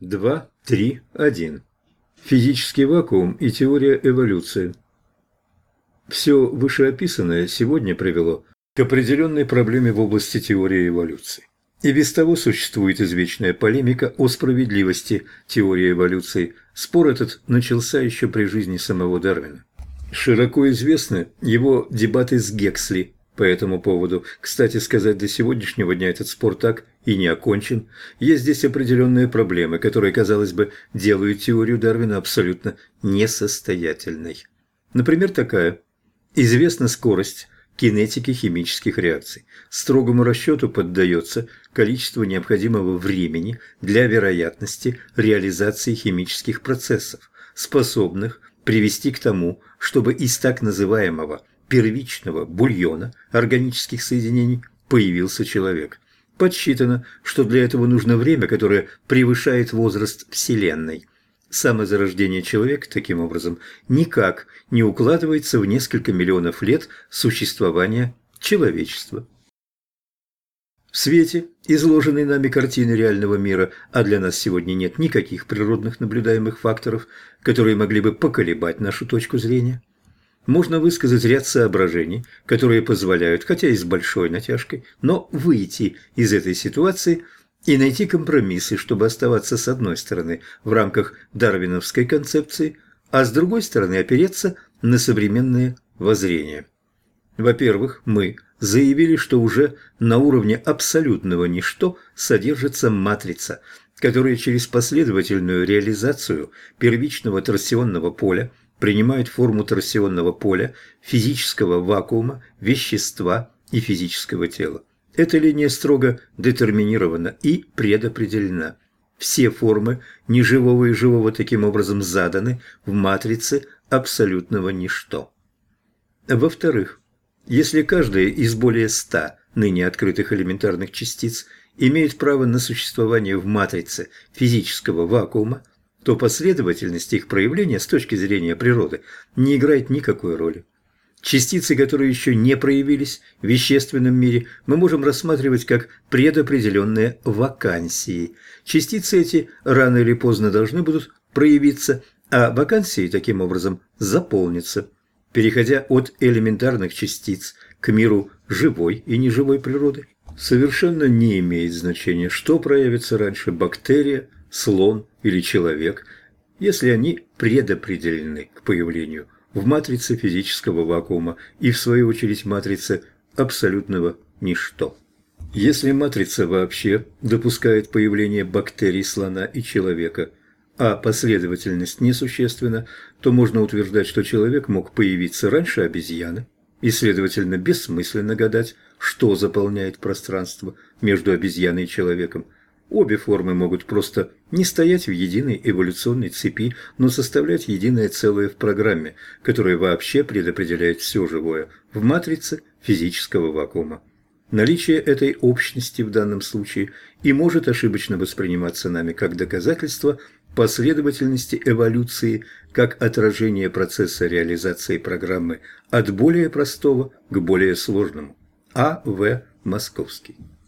2, 3, 1. Физический вакуум и теория эволюции. Все вышеописанное сегодня привело к определенной проблеме в области теории эволюции. И без того существует извечная полемика о справедливости теории эволюции. Спор этот начался еще при жизни самого Дарвина. Широко известны его дебаты с Гексли по этому поводу. Кстати сказать, до сегодняшнего дня этот спор так и не окончен. Есть здесь определенные проблемы, которые, казалось бы, делают теорию Дарвина абсолютно несостоятельной. Например, такая. Известна скорость кинетики химических реакций. Строгому расчету поддается количество необходимого времени для вероятности реализации химических процессов, способных привести к тому, чтобы из так называемого первичного бульона органических соединений появился человек. Подсчитано, что для этого нужно время, которое превышает возраст Вселенной. Самозарождение человека, таким образом, никак не укладывается в несколько миллионов лет существования человечества. В свете изложенной нами картины реального мира, а для нас сегодня нет никаких природных наблюдаемых факторов, которые могли бы поколебать нашу точку зрения, можно высказать ряд соображений, которые позволяют, хотя и с большой натяжкой, но выйти из этой ситуации и найти компромиссы, чтобы оставаться с одной стороны в рамках дарвиновской концепции, а с другой стороны опереться на современные воззрения. Во-первых, мы заявили, что уже на уровне абсолютного ничто содержится матрица, которая через последовательную реализацию первичного торсионного поля принимают форму торсионного поля, физического вакуума, вещества и физического тела. Эта линия строго детерминирована и предопределена. Все формы неживого и живого таким образом заданы в матрице абсолютного ничто. Во-вторых, если каждая из более ста ныне открытых элементарных частиц имеет право на существование в матрице физического вакуума, то последовательность их проявления с точки зрения природы не играет никакой роли. Частицы, которые еще не проявились в вещественном мире, мы можем рассматривать как предопределенные вакансии. Частицы эти рано или поздно должны будут проявиться, а вакансии таким образом заполнятся. Переходя от элементарных частиц к миру живой и неживой природы, совершенно не имеет значения, что проявится раньше – бактерия, слон или человек, если они предопределены к появлению в матрице физического вакуума и, в свою очередь, матрице абсолютного ничто. Если матрица вообще допускает появление бактерий, слона и человека, а последовательность несущественна, то можно утверждать, что человек мог появиться раньше обезьяны, и, следовательно, бессмысленно гадать, что заполняет пространство между обезьяной и человеком – Обе формы могут просто не стоять в единой эволюционной цепи, но составлять единое целое в программе, которая вообще предопределяет все живое в матрице физического вакуума. Наличие этой общности в данном случае и может ошибочно восприниматься нами как доказательство последовательности эволюции, как отражение процесса реализации программы от более простого к более сложному. А. В. Московский